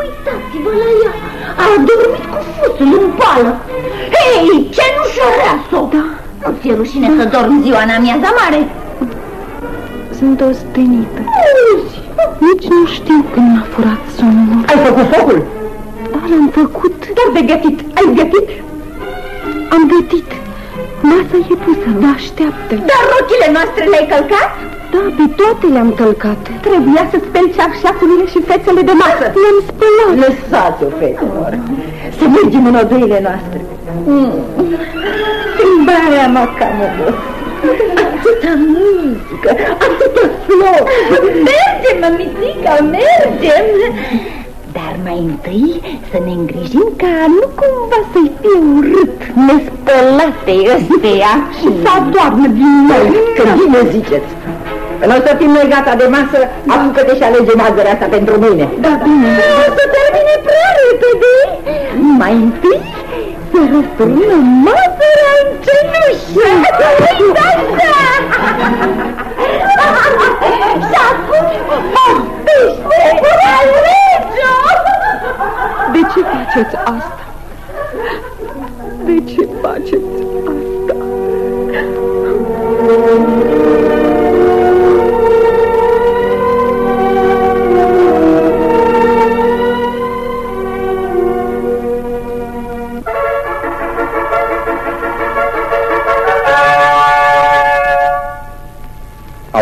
Uitați-vă la ea! A dormit cu fusul în pală! Hei, ce nu șăreasă-o! Da. Nu ți-e rușine să dormi ziua în amiaza mare? Sunt ostenită. Auzi! Nici nu știu când m-a furat somnul. Ai făcut focul? Da, l-am făcut. Doar de gătit. Ai gătit? Am gătit. Masa e pusă, da, așteaptă. Dar rochile noastre le-ai călcat? Da, pe toate le-am călcat. Trebuia să speli cearșafurile și fețele de masă. Le-am spălat. Lăsați-o, fetelor. Să mergem în odăile noastre. Mm. Schimbarea mea cam Atâta muzică, atâta flori. Mergem, mămițica, mergem. Dar mai întâi să ne îngrijim ca nu cumva să-i fie urât nespălate ăstea și să adormă din noi, când bine ziceți. Când o să fim noi gata de masă, apucă-te și alege mazărea asta pentru mine. Da, bine. O să termine prea repede. Mai întâi să răsturnă mazărea în cenușă. Uitați-o! Și acum poftește, alege-o! De ce faceți asta? De ce faceți asta?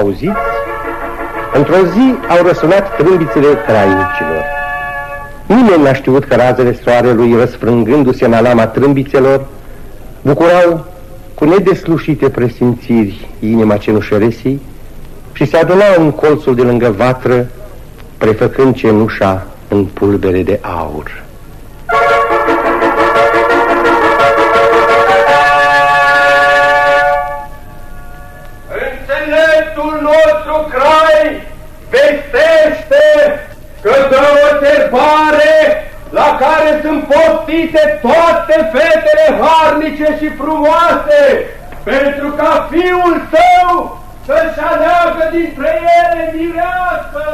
Auziți? Într-o zi au răsunat trâmbițele trainicilor. Nimeni n-a știut că razele soarelui, răsfrângându-se în alama trâmbițelor, bucurau cu nedeslușite presimțiri inima cenușăresii și se adunau în colțul de lângă vatră, prefăcând cenușa în pulbere de aur. Sunt postite toate fetele harnice și frumoase, pentru ca fiul său să-și aleagă dintre ele mireasă.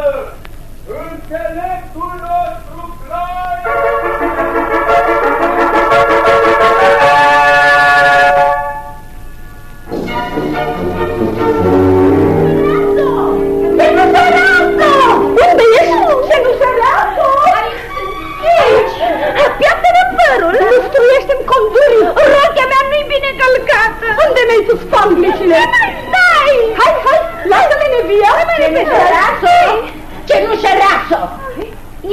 Înțeleptul nostru crai... călcată! Unde mi-ai sus panglicile? Stai! Hai, hai! Lasă-mi nevia! Cenușăreasă! Cenușăreasă!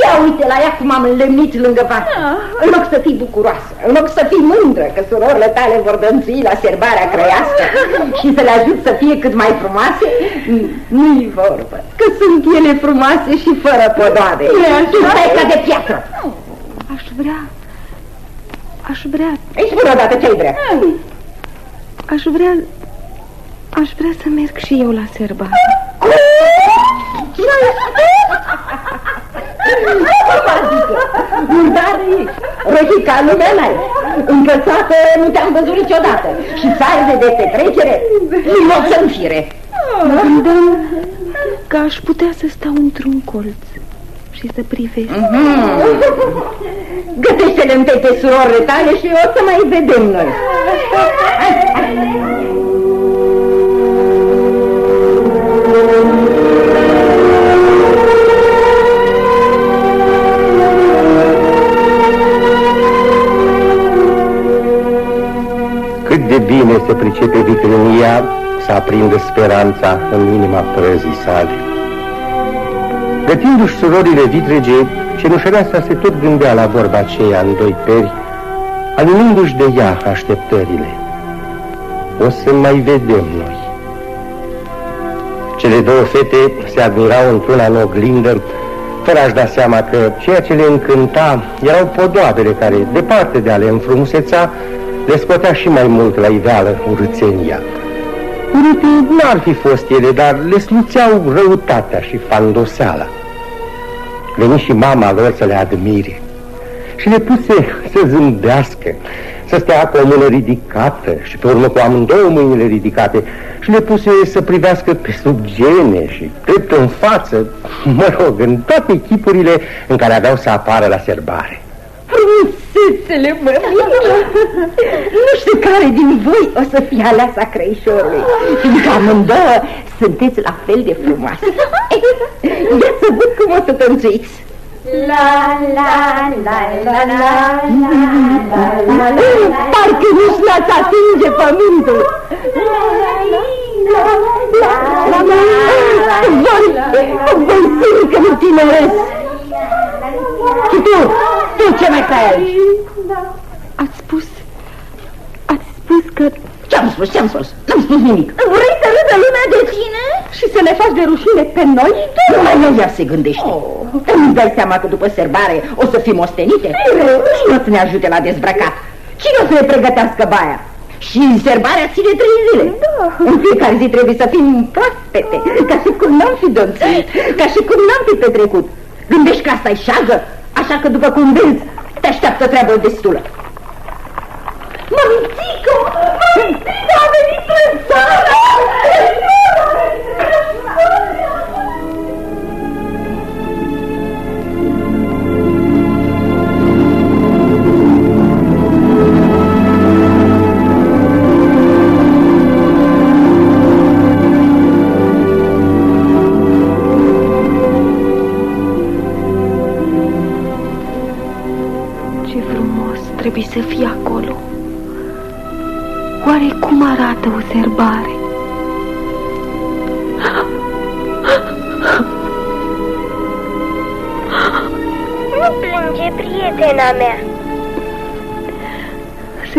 Ia uite la ea cum am înlemnit lângă vatră. În loc să fii bucuroasă, în loc să fii mândră că surorile tale vor dănțui la serbarea crăiască și să le ajut să fie cât mai frumoase, nu-i vorbă, că sunt ele frumoase și fără podoabe. Tu stai ca de piatră. Aș vrea... Aș vrea... Îi spune odată ce-ai vrea. Aș vrea... Aș vrea să merg și eu la serbare. Cum? Murdare ești, rohica lumea n-ai, încălțată nu te-am văzut niciodată și țarele de petrecere nu mă să fire. Mă gândeam că aș putea să stau într-un colț și să privesc. Gătește-le întâi pe surorile tale și o să mai vedem noi. Hai, hai. Cât de bine se pricepe vitrinia să aprindă speranța în inima prăzii sale. Gătindu-și surorile vitrege, cenușăreasa se tot gândea la vorba aceea în doi peri, alinându-și de ea așteptările. O să mai vedem noi. Cele două fete se admirau într-una în oglindă, fără a-și da seama că ceea ce le încânta erau podoabele care, departe de a le înfrumuseța, le scotea și mai mult la iveală urâțenia. Urâte n-ar fi fost ele, dar le sluțeau răutatea și fandoseala. Veni și mama lor să le admire și le puse să zâmbească, să stea cu o mână ridicată și pe urmă cu amândouă mâinile ridicate și le puse să privească pe sub gene și drept în față, mă rog, în toate echipurile în care aveau să apară la serbare. Frumusețele mămică! Nu știu care din voi o să fie aleasa crăișorului, fiindcă amândouă sunteți la fel de frumoase. Ia să văd cum o să tănțuiți. La la la la la la la la Parcă nu-și l-ați atinge pământul Voi, voi simt că nu tineresc Și tu, tu ce mai stai aici? Ați spus... Ați spus că... Ce-am spus, ce-am spus? N-am spus nimic Vrei să râdă lumea de tine? Și să ne faci de rușine pe noi? Numai eu ea se gândește oh. Îmi dai seama că după serbare o să fim ostenite? Cine o să ne ajute la dezbrăcat? Cine o să ne pregătească baia? Și serbarea ține trei zile da. În fiecare zi trebuie să fim proaspete Ca și cum n-am fi donțuit Ca și cum n-am fi petrecut Gândești că asta e șagă? Așa că după cum vezi Te așteaptă treabă destulă Mămițică! Mămițică a venit trăsarea! Ce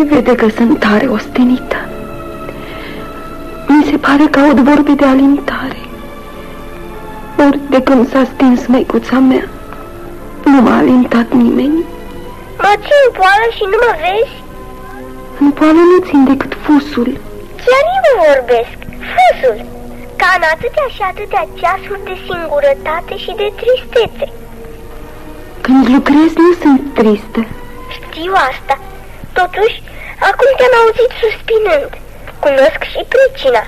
Se vede că sunt tare ostenită. Mi se pare că aud vorbe de alintare. Ori de când s-a stins măicuța mea, nu m-a alintat nimeni. Mă țin poală și nu mă vezi? În poală nu țin decât fusul. Chiar eu vorbesc. Fusul. Ca în atâtea și atâtea ceasuri de singurătate și de tristețe. Când lucrez nu sunt tristă. Știu asta. Totuși, acum te-am auzit suspinând. Cunosc și pricina.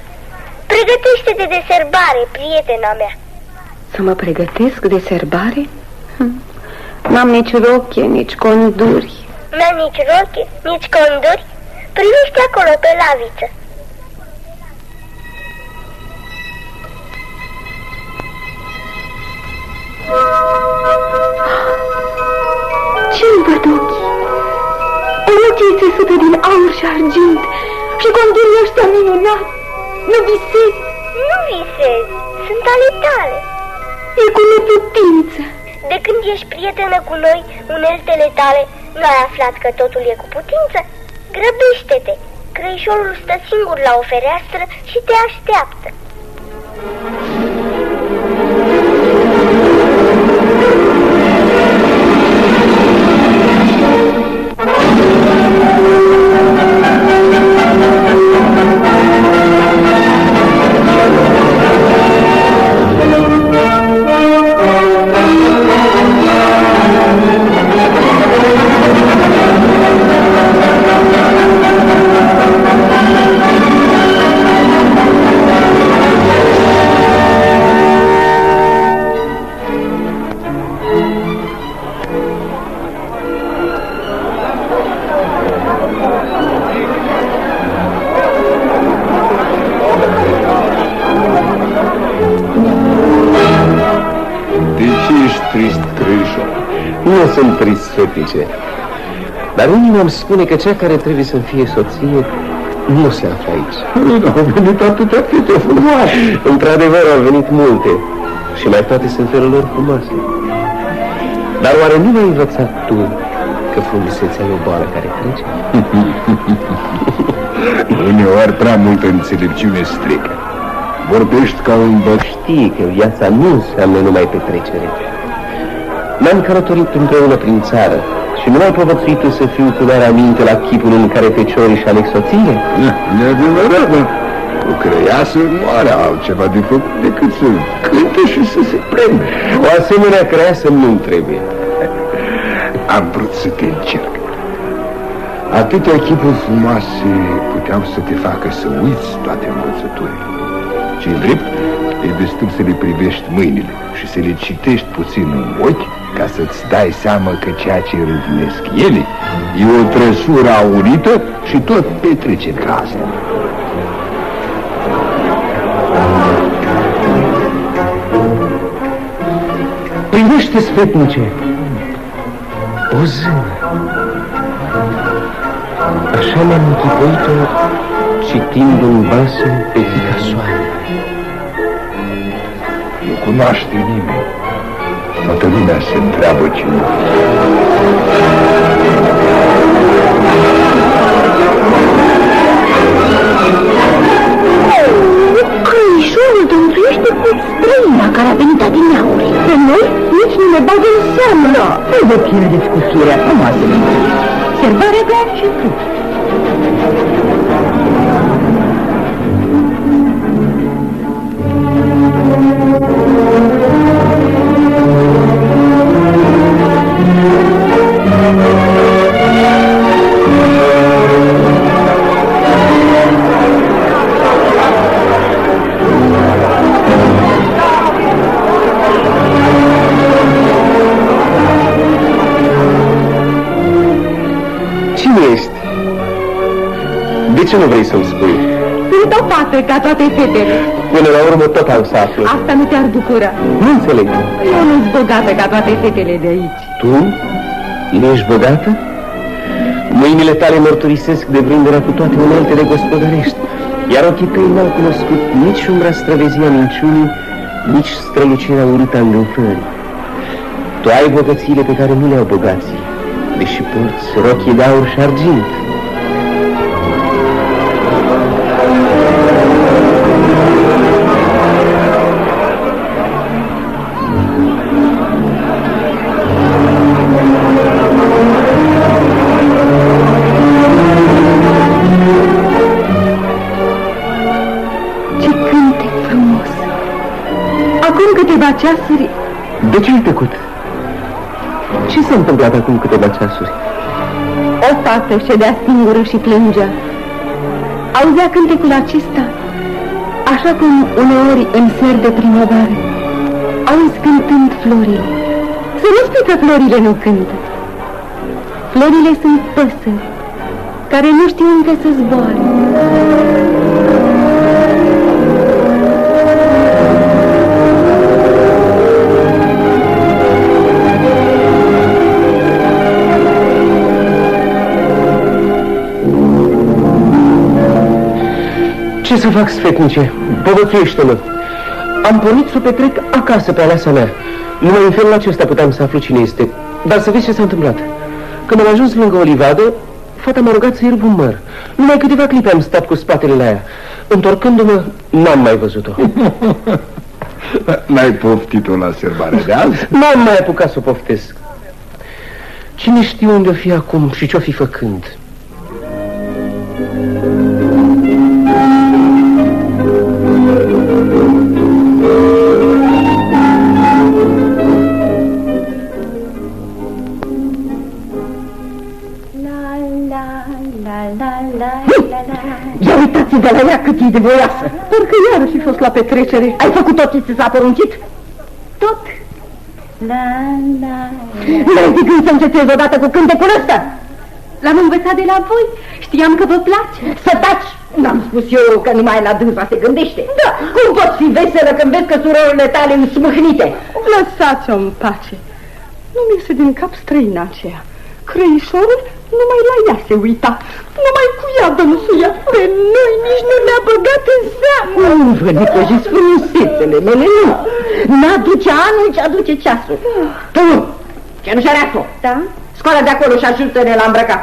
Pregătește-te de serbare, prietena mea. Să mă pregătesc de serbare? Hm. N-am nici rochie, nici conduri. N-am nici roche, nici conduri. Privește acolo pe laviță. Ce-mi văd ochii? Ochii țesută din aur și argint și condurii ăștia minunat. Nu visez, Nu visezi, sunt ale tale. e cu neputință. De când ești prietenă cu noi, uneltele tale, nu ai aflat că totul e cu putință? Grăbește-te! Crăișorul stă singur la o fereastră și te așteaptă. De sunt trist, fetice. Dar inima îmi spune că cea care trebuie să fie soție nu se află aici. Au venit atâtea fete frumoase. Într-adevăr, au venit multe și mai toate sunt felul lor frumoase. Dar oare nu ai învățat tu că frumusețea e o boală care trece? Uneori prea multă înțelepciune strică. Vorbești ca un băș. Știi că viața nu înseamnă numai petrecere. N-am călătorit împreună prin țară și nu mai povățuit să fiu cu doar aminte la chipul în care feciorii și aleg soțiile? E adevărat, mă. O creiasă nu are altceva de făcut decât să cânte și să se preme. O asemenea creasă nu-mi trebuie. Am vrut să te încerc. Atâtea chipuri frumoase puteau să te facă să uiți toate învățăturile. ce drept, e destul să le privești mâinile și să le citești puțin în ochi ca să-ți dai seama că ceea ce râvnesc ele e o trăsură aurită și tot petrece ca asta. Privește, sfetnice, o zână. Așa mi-am închipuit-o citind un basm pe Picasoare. Nu cunoaște nimeni. Toată lumea se întreabă cine. Crăișorul dântuiește cu străina care a venit adineauri. Pe noi nici nu ne bagă în seamă. Da, Nu vă pierdeți cu firea frumoasă. Serbarea de început. Cine ce nu vrei să-mi spui? Sunt o fată ca toate fetele. Până la urmă tot am să aflu. Asta nu te-ar bucura. Nu înțeleg. Eu nu-s bogată ca toate fetele de aici. Tu? Nu ești bogată? Mâinile tale mărturisesc de vrinderea cu toate uneltele gospodărești, iar ochii tăi n-au cunoscut nici umbra străvezia minciunii, nici strălucirea urâtă a îngânfării. Tu ai bogățiile pe care nu le au bogații, deși porți rochii de aur și argint. Câteva ceasuri De ce ai tăcut? Ce s-a întâmplat acum câteva ceasuri? o fată ședea singură și plângea. Auzea cântecul acesta, așa cum uneori în ser de primăvară auzi cântând florile. Să nu spui că florile nu cântă. Florile sunt păsări care nu știu încă să zboare. Să fac, sfetnice? Povățuiește-mă. Am pornit să petrec acasă pe aleasa mea. Numai în felul acesta puteam să aflu cine este. Dar să vezi ce s-a întâmplat. Când am ajuns lângă o livadă, fata m-a rugat să ierb un măr. Numai câteva clipe am stat cu spatele la ea. Întorcându-mă, n-am mai văzut-o. N-ai poftit-o la serbarea de azi? N-am mai apucat să o poftesc. Cine știe unde o fi acum și ce-o fi făcând? Ia uitați de la ea cât e de voiasă. Parcă iarăși fi fost la petrecere. Ai făcut tot ce ți s-a poruncit? Tot. La, la, la. N-ai de gând să încetezi odată cu cântecul ăsta? L-am învățat de la voi. Știam că vă place. Să taci! N-am spus eu că numai la dânsa se gândește. Da. Cum poți fi veselă când vezi că surorile tale însmâhnite? Lăsați-o în pace. Nu-mi iese din cap străina aceea. Crăișorul numai la ea se uita. Numai cu ea dănsuia. Pe noi nici nu ne-a băgat în seamă. Nu vă necăjiți frumusețele mele, nu. N-aduce anul ce aduce ceasul. Tu, cenușăreacu, da? scoală de acolo și ajută-ne la îmbrăcat.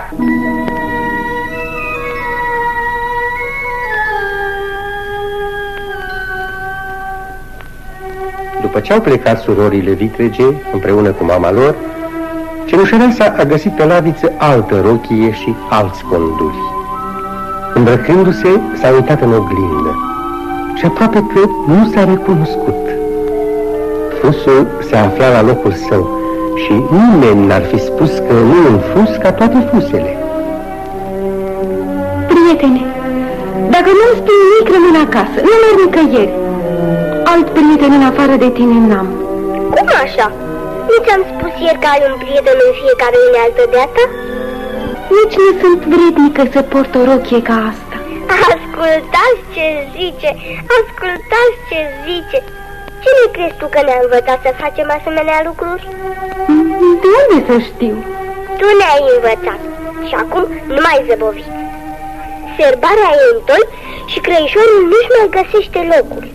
După ce au plecat surorile vitrege împreună cu mama lor, cenușăreasa a găsit pe laviță altă rochie și alți conduri. Îmbrăcându-se, s-a uitat în oglindă și aproape că nu s-a recunoscut. Fusul se afla la locul său și nimeni n-ar fi spus că nu e un fus ca toate fusele. Prietene, dacă nu-mi spui nimic, rămân acasă. Nu merg nicăieri. Alt prieten în afară de tine n-am. Cum așa? Nu ți-am spus ieri că ai un prieten în fiecare unealtă de-a ta? Nici nu sunt vrednică să port o rochie ca asta. Ascultați ce zice, ascultați ce zice. Cine crezi tu că ne-a învățat să facem asemenea lucruri? De unde să știu? Tu ne-ai învățat și acum nu mai zăboviți. Serbarea e în toi și crăișorul nu-și mai găsește locul.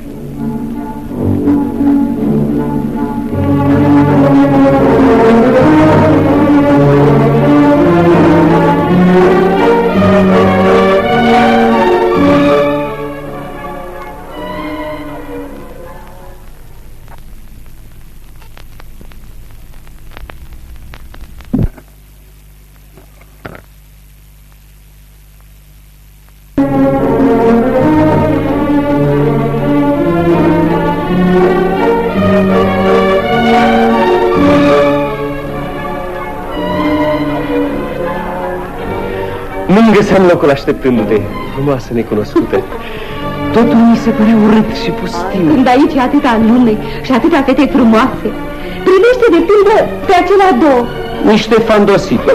Nu-mi găseam locul așteptându-te, frumoasă necunoscută. Totul mi se părea urât și pustiu. Când aici e atâta lume și atâtea fete frumoase, privește de pildă pe acelea două. Niște fandosite.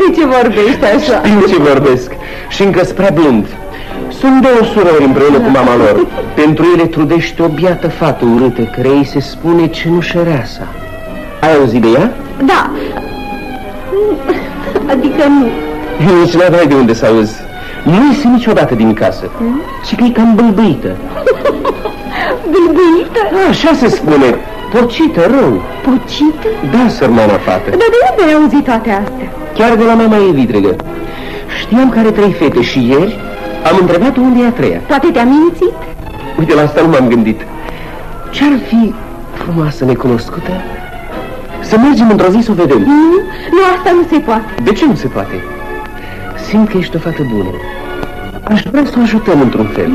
De ce vorbești așa? Știu ce vorbesc și încă prea blând. Sunt două surori împreună cu mama lor. Pentru ele trudește o biată fată urâtă, care ei se spune cenușăreasa. Ai auzit de ea? Da. Adică nu. Nici n-aveai de unde să auzi. Nu iese niciodată din casă, ci că e cam bâlbâită. Bâlbâită? Așa se spune, pocită rău. Pocită? Da, sărmana fată. Dar de unde ai auzit toate astea? Chiar de la mama ei vitregă. Știam că are trei fete și ieri am întrebat unde e a treia. Poate te-a mințit? Uite, la asta nu m-am gândit. Ce-ar fi frumoasă necunoscută? Să mergem într-o zi să o vedem. Nu, nu, asta nu se poate. De ce nu se poate? Simt că ești o fată bună. Aș vrea să o ajutăm într-un fel.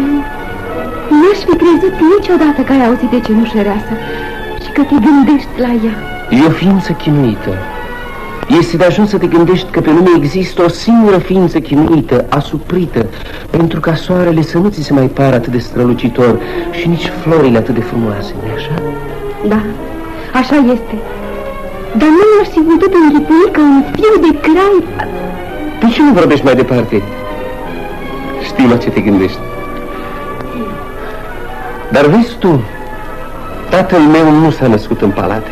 N-aș fi crezut niciodată că ai auzit de cenușăreasă și că te gândești la ea. E o ființă chinuită. Este de ajuns să te gândești că pe lume există o singură ființă chinuită, asuprită, pentru ca soarele să nu ți se mai pară atât de strălucitor și nici florile atât de frumoase, nu așa? Da, așa este. Dar nu mi-aș fi putut înghipui că un fiu de crai... De ce nu vorbești mai departe? Știi la ce te gândești. Dar vezi tu, tatăl meu nu s-a născut în palate.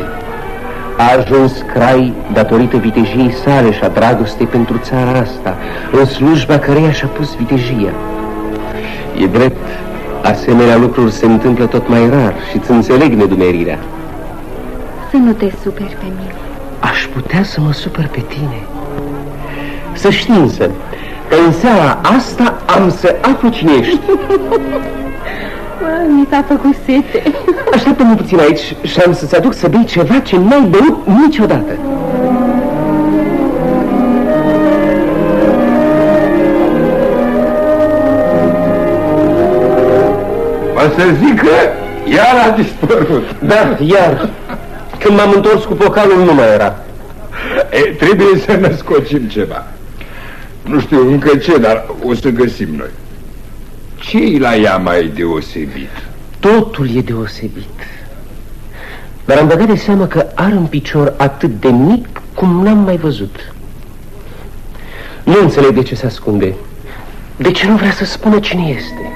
A ajuns crai datorită vitejiei sale și a dragostei pentru țara asta, în slujba căreia și-a pus vitejia. E drept, asemenea lucruri se întâmplă tot mai rar și îți înțeleg nedumerirea. Să nu te superi pe mine. Aș putea să mă supăr pe tine. Să știi însă că în seara asta am să aflu cine ești. Mi s-a făcut sete. Așteaptă-mă puțin aici și am să-ți aduc să bei ceva ce n-ai băut niciodată. O să zic că iar a dispărut. Da, iar. Când m-am întors cu pocalul nu mai era. E, trebuie să ne scocim ceva. Nu știu încă ce, dar o să găsim noi. Ce la ea mai deosebit? Totul e deosebit. Dar am băgat de seamă că are un picior atât de mic cum n-am mai văzut. Nu înțeleg de ce se ascunde. De ce nu vrea să spună cine este?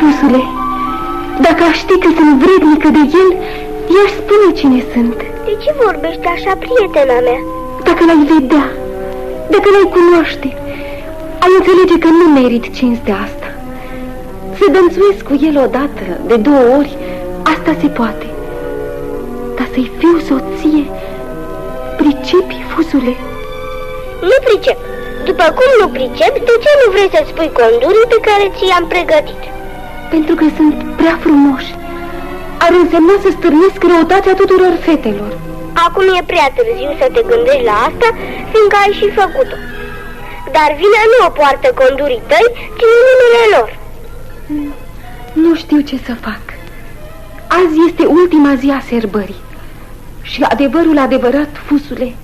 Vezi, pusule, dacă aș ști că sunt vrednică de el, i-aș spune cine sunt. De ce vorbești așa, prietena mea? Dacă l-ai vedea, dacă l-ai cunoaște, ai înțelege că nu merit cinstea asta. Să dănțuiesc cu el odată, de două ori, asta se poate. Dar să-i fiu soție, pricepi, fusule? Nu pricep. După cum nu pricep, de ce nu vrei să-ți pui condurii pe care ți i-am pregătit? Pentru că sunt prea frumoși. Ar însemna să stârnesc răutatea tuturor fetelor. Acum e prea târziu să te gândești la asta, fiindcă ai și făcut-o. Dar vina nu o poartă condurii tăi, ci numele lor. Nu știu ce să fac. Azi este ultima zi a serbării. Și adevărul adevărat, fusule,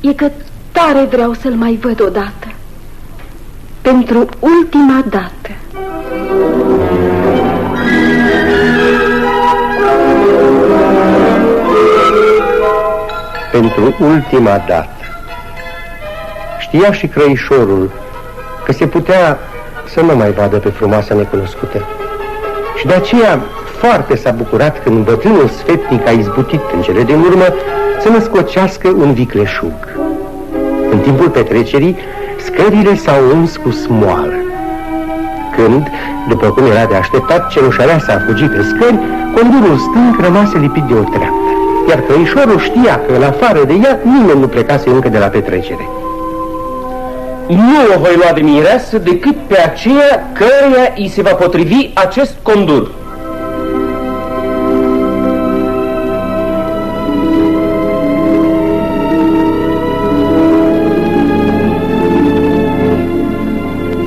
e că tare vreau să-l mai văd odată. Pentru ultima dată. Pentru ultima dată. Știa și crăișorul că se putea să nu mai vadă pe frumoasa necunoscută. Și de aceea foarte s-a bucurat când bătrânul sfetnic a izbutit în cele din urmă să născocească un vicleșug. În timpul petrecerii, scările s-au uns cu smoală. Când, după cum era de așteptat, cenușarea s-a fugit pe scări, condurul stâng rămase lipit de o treaptă. Iar căișorul știa că, în afară de ea, nimeni nu plecase încă de la petrecere. Nu o voi lua de mireasă decât pe aceea căreia îi se va potrivi acest condur.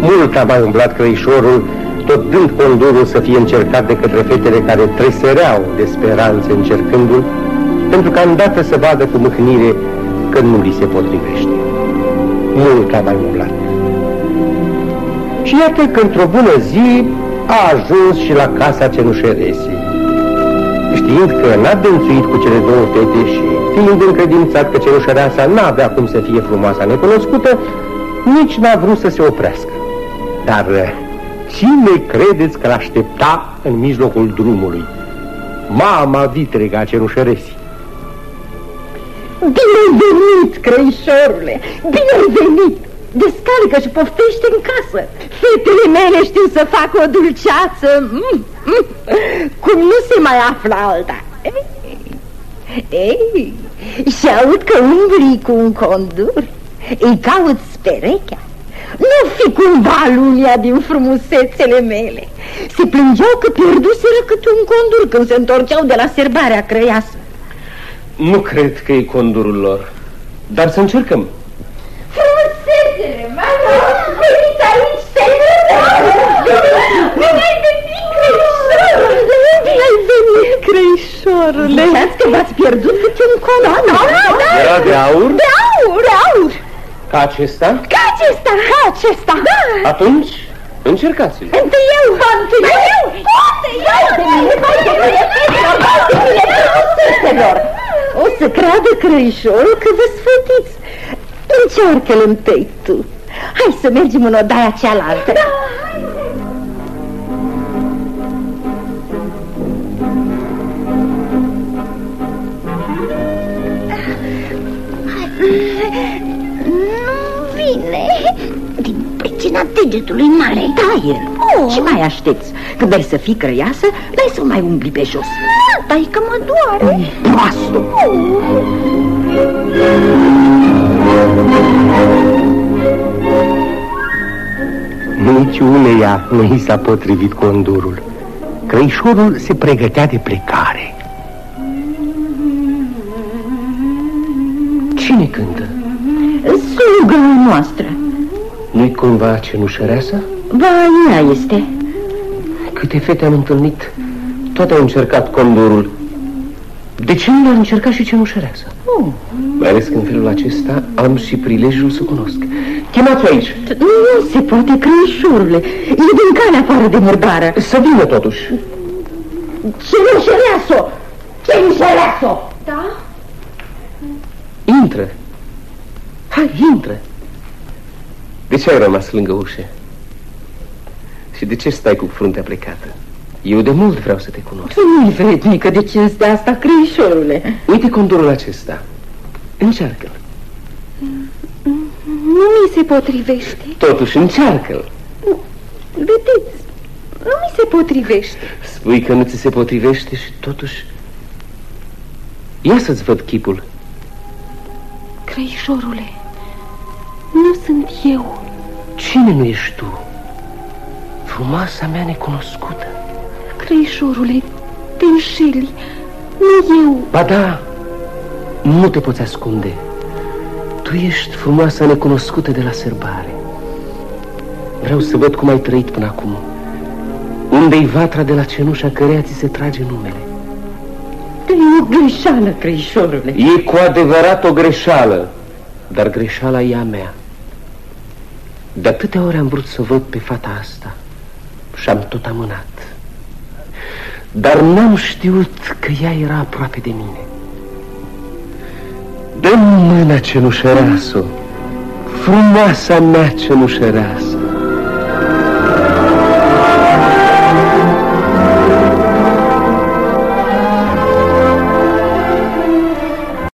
Mult a mai umblat crăișorul, tot dând condurul să fie încercat de către fetele care tresăreau de speranțe încercându-l, pentru ca îndată să vadă cu mâhnire că nu li se potrivește. Mult a mai umblat. Și iată că într-o bună zi a ajuns și la casa cenușeresii. Știind că n-a dânțuit cu cele două fete și fiind încredințat că cenușăreasa n-avea cum să fie frumoasa necunoscută, nici n-a vrut să se oprească. Dar cine credeți că l-aștepta în mijlocul drumului? Mama vitrega a cenușăresii. Bine ai venit, crăișorule! Bine ai venit! Descalcă și poftește în casă! Fetele mele știu să facă o dulceață, mm, mm, cum nu se mai află alta. Ei, și aud că umbli cu un condur, îi cauți perechea. Nu fi cumva lumea din frumusețele mele. Se plângeau că pierduseră câte un condur când se întorceau de la serbarea crăiasă. Nu cred că e condurul lor, dar să încercăm. Frumusețele, mai veniți aici să Bine ai venit, crăișorule! Bine ai venit, crăișorule! Ziceați că v-ați pierdut câte un coloan, da, da, Era de aur? De aur, de aur! Ca acesta? Ca acesta, ca acesta! Da! Atunci, încercați-l. Întâi eu! Întâi eu! Întâi eu! De mine, vai de mine, fetelor, vai de mine, frumusețelor! O să creadă crăișorul că vă sfătiți. Încearcă-l întâi tu. Hai să mergem în odaia cealaltă. Da. Nu pricina degetului mare Da, el. Oh. Și mai aștepți. Când ai să fii crăiasă, dai să o mai umbli pe jos. Dai că mă doare Proastă! Nici uneia nu i s-a potrivit condurul. Crăișorul se pregătea de plecare. Cine cântă? Sluga noastră. Nu-i cumva cenușăreasa? Ba, ea este. Câte fete am întâlnit, toate au încercat condurul. De ce nu l-ar încerca și cenușăreasa? Oh. Mai ales că în felul acesta am și prilejul să cunosc. Chemați aici. Nu se poate, crăișorule. E din calea afară de mărbară. Să vină totuși. Cenușăreasă! Cenușăreasă! Da? Intră. Hai, intră. De ce ai rămas lângă ușă? Și de ce stai cu fruntea plecată? Eu de mult vreau să te cunosc. Nu-i vrednică de cinste asta, crăișorule. Uite condorul acesta. Încearcă-l. Nu mi se potrivește Totuși, încearcă-l. Vedeți, nu mi se potrivește Spui că nu ți se potrivește și totuși... Ia să-ți văd chipul. Crăișorule, nu sunt eu Cine nu ești tu? Frumoasa mea necunoscută. Crăișorule, te înșeli Nu eu Ba da, Nu te poți ascunde. Tu ești frumoasa necunoscută de la sărbare. Vreau să văd cum ai trăit până acum. Unde-i vatra de la cenușa căreia ți se trage numele? E o greșeală, crăișorule. E cu adevărat o greșeală, dar greșeala e a mea. De atâtea ori am vrut să văd pe fata asta și am tot amânat. Dar n-am știut că ea era aproape de mine. dă mâna cenușăreasă, frumoasa mea cenușăreasă.